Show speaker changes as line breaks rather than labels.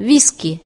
виски.